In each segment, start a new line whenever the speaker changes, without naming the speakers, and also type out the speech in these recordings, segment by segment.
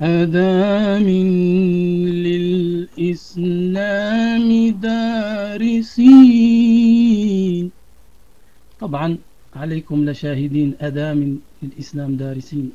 أدام للإسلام دارسين طبعا عليكم لشاهدين أدام للإسلام دارسين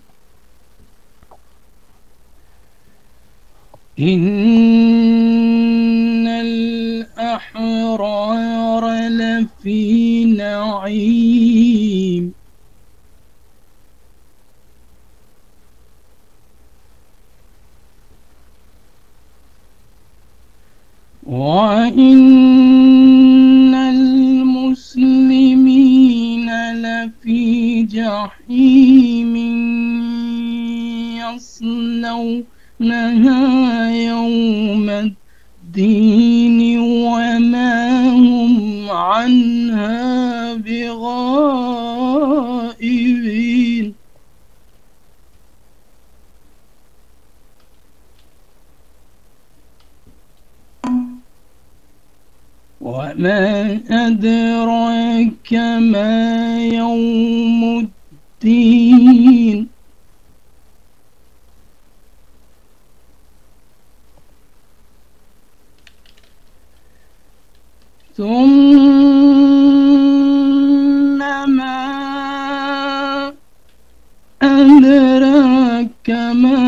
وإن المسلمين لفي جحيم يصلونها يوم الدين وما هم عنها بغائبين وما أدراك ما يوم الدين. ثم ما أدراك ما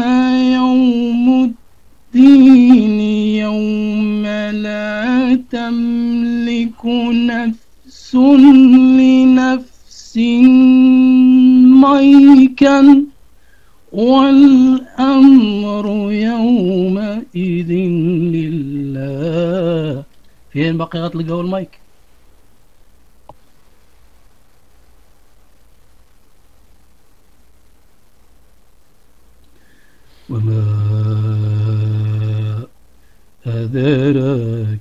يوم الدين يوم لا تملك نفس لنفس ميكا والأمر يومئذ لله. فين بقي غتلقاو المايك؟ وما أدراك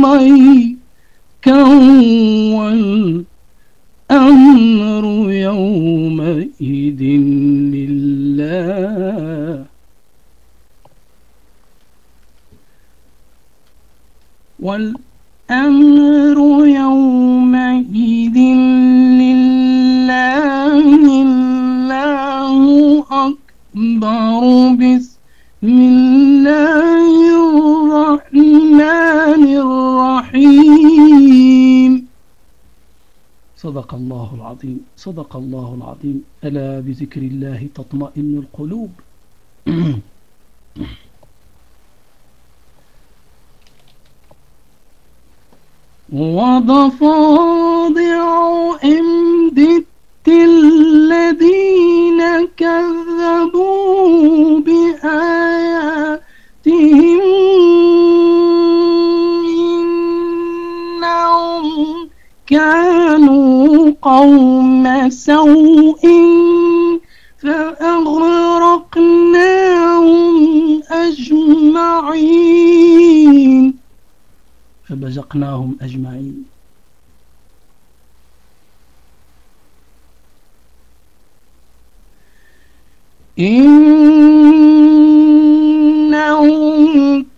ميكا والأمر يومئذ لله. والأمر يومئذ لله الله أكبر. بسم الله. صدق الله العظيم صدق الله العظيم. ألا بذكر الله تطمئن القلوب؟ وضفادع امدت فبزقناهم أجمعين. إنهم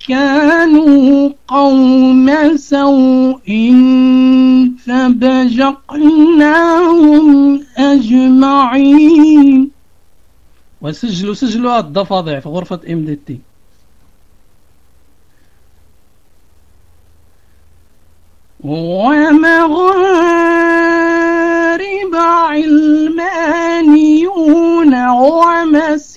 كانوا قوم سوء فبزقناهم أجمعين. وسجلوا سجلوا الضفادع في غرفة إم دي ومغارب علمانيون ومسيحيون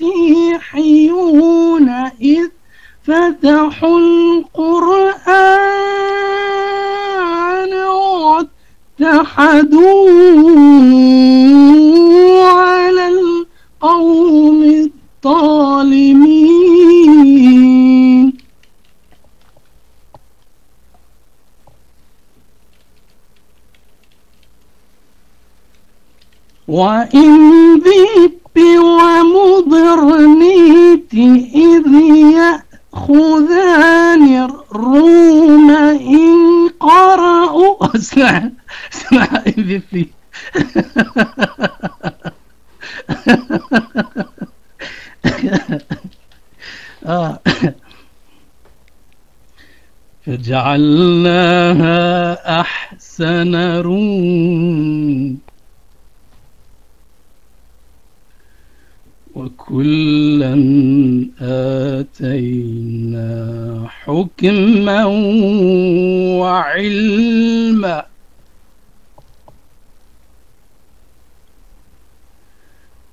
وإن ذب ومضرنيت إذ يأخذان الروم إن قرأوا اسمع اسمع في آه. فجعلناها أحسن روم وكلا آتينا حكما وعلما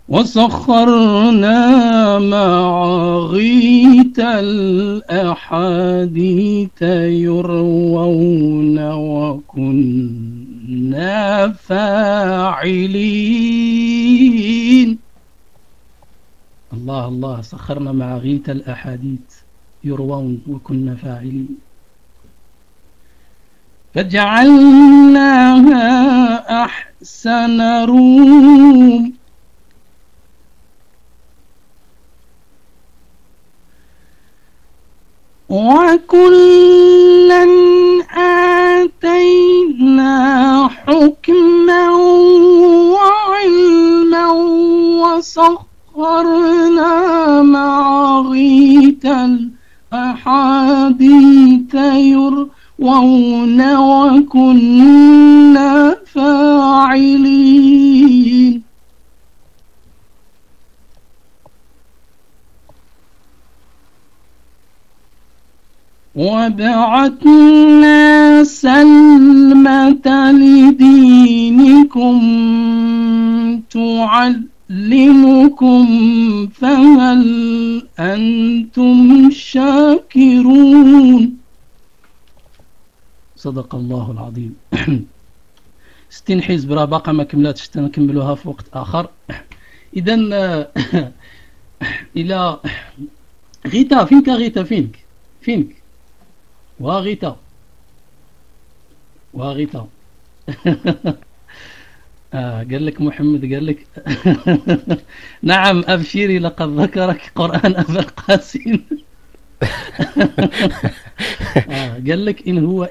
وسخرنا مع غيت الأحاديث يروون وكنا فاعلين الله الله سخرنا مع غيت الأحاديث يروون وكنا فاعلين. فجعلناها أحسن روم. وكلا وكنا فاعلين. وبعثنا سلمة لدينكم تعلمكم فهل أنتم شاكرون صدق الله العظيم. ستين حزب راه باقا ما كملاتش نكملوها في وقت آخر. إذا إلى غيتا فينك غيتا؟ فينك؟ فينك؟ واغتا واغتا آه قال لك محمد قال لك نعم أبشري لقد ذكرك قرآن أبا القاسم. آه قال لك إن هو